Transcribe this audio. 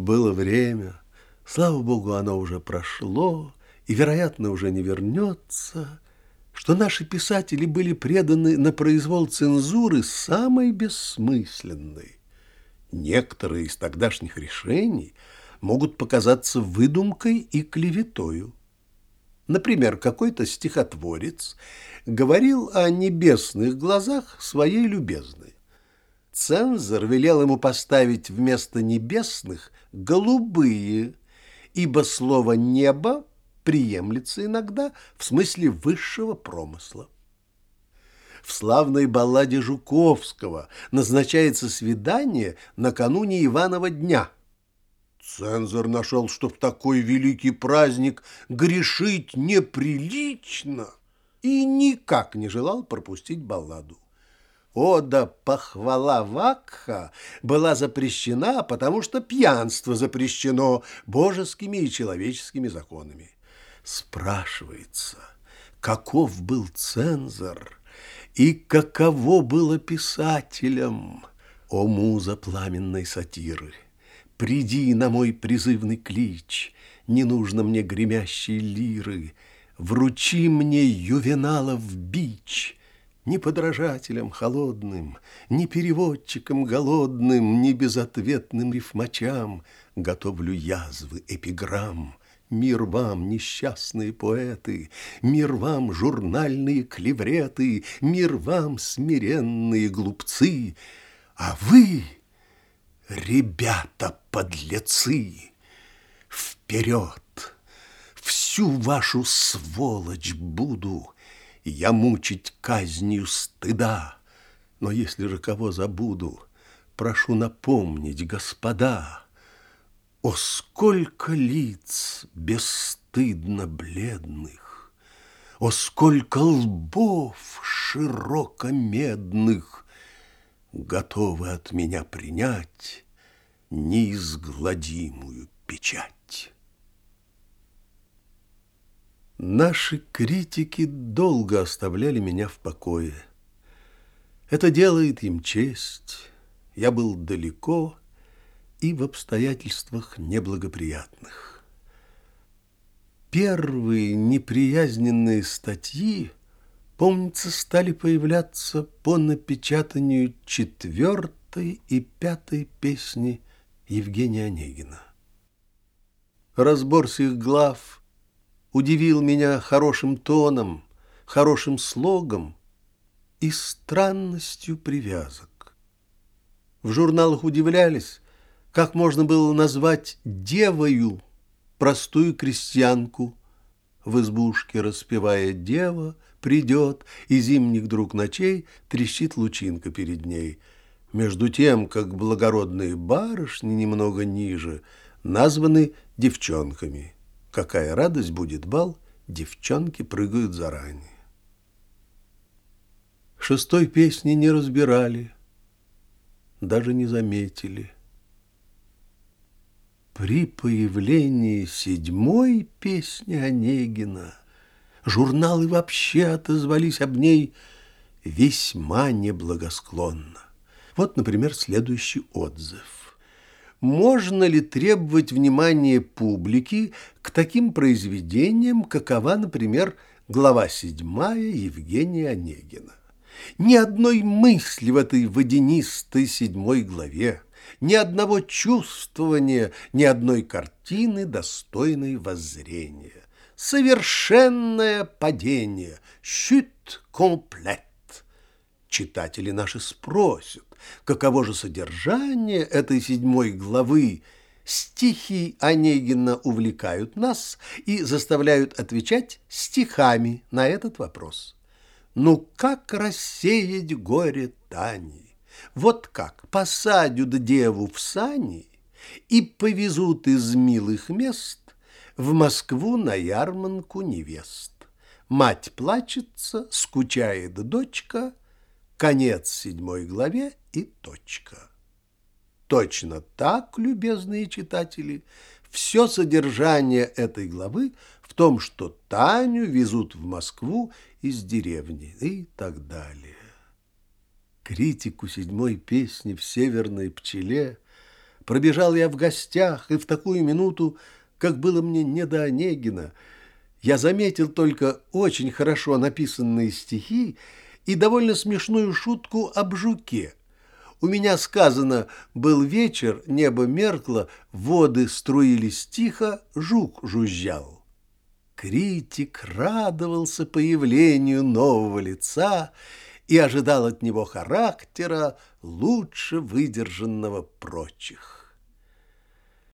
Было время, слава богу, оно уже прошло и, вероятно, уже не вернется, что наши писатели были преданы на произвол цензуры самой бессмысленной. Некоторые из тогдашних решений могут показаться выдумкой и клеветою. Например, какой-то стихотворец говорил о небесных глазах своей любезной. Цензор велел ему поставить вместо небесных голубые, ибо слово «небо» приемлется иногда в смысле высшего промысла. В славной балладе Жуковского назначается свидание накануне Иванова дня. Цензор нашел, что в такой великий праздник грешить неприлично и никак не желал пропустить балладу. Ода похвала Вакха была запрещена, потому что пьянство запрещено божескими и человеческими законами. Спрашивается, каков был цензор и каково было писателям, о муза пламенной сатиры. Приди на мой призывный клич, не нужно мне гремящей лиры, вручи мне ювеналов бич — ни подражателям холодным, ни переводчикам голодным, ни безответным рифмачам готовлю язвы эпиграмм. Мир вам, несчастные поэты, Мир вам, журнальные клевреты, Мир вам, смиренные глупцы, А вы, ребята-подлецы, Вперед! Всю вашу сволочь буду я мучить казнью стыда. Но если же кого забуду, прошу напомнить, господа, О, сколько лиц бесстыдно бледных, О, сколько лбов широко медных Готовы от меня принять Неизгладимую печать. Наши критики долго оставляли меня в покое. Это делает им честь. Я был далеко и в обстоятельствах неблагоприятных. Первые неприязненные статьи, помнится, стали появляться по напечатанию четвертой и пятой песни Евгения Онегина. Разбор сих глав – удивил меня хорошим тоном, хорошим слогом и странностью привязок. В журналах удивлялись, как можно было назвать девою простую крестьянку. В избушке, распевая дева, придет, и зимних друг ночей трещит лучинка перед ней. Между тем, как благородные барышни немного ниже названы девчонками – Какая радость будет бал, девчонки прыгают заранее. Шестой песни не разбирали, даже не заметили. При появлении седьмой песни Онегина журналы вообще отозвались об ней весьма неблагосклонно. Вот, например, следующий отзыв можно ли требовать внимания публики к таким произведениям, какова, например, глава седьмая Евгения Онегина. Ни одной мысли в этой водянистой седьмой главе, ни одного чувствования, ни одной картины, достойной воззрения. Совершенное падение, щит комплет. Читатели наши спросят, каково же содержание этой седьмой главы, стихи Онегина увлекают нас и заставляют отвечать стихами на этот вопрос. Ну как рассеять горе Тани? Вот как посадят деву в сани и повезут из милых мест в Москву на ярманку невест. Мать плачется, скучает дочка, конец седьмой главе и точка. Точно так, любезные читатели, все содержание этой главы в том, что Таню везут в Москву из деревни и так далее. Критику седьмой песни в «Северной пчеле» Пробежал я в гостях, и в такую минуту, как было мне не до Онегина, я заметил только очень хорошо написанные стихи и довольно смешную шутку об жуке. У меня сказано «Был вечер, небо меркло, воды струились тихо, жук жужжал». Критик радовался появлению нового лица и ожидал от него характера, лучше выдержанного прочих.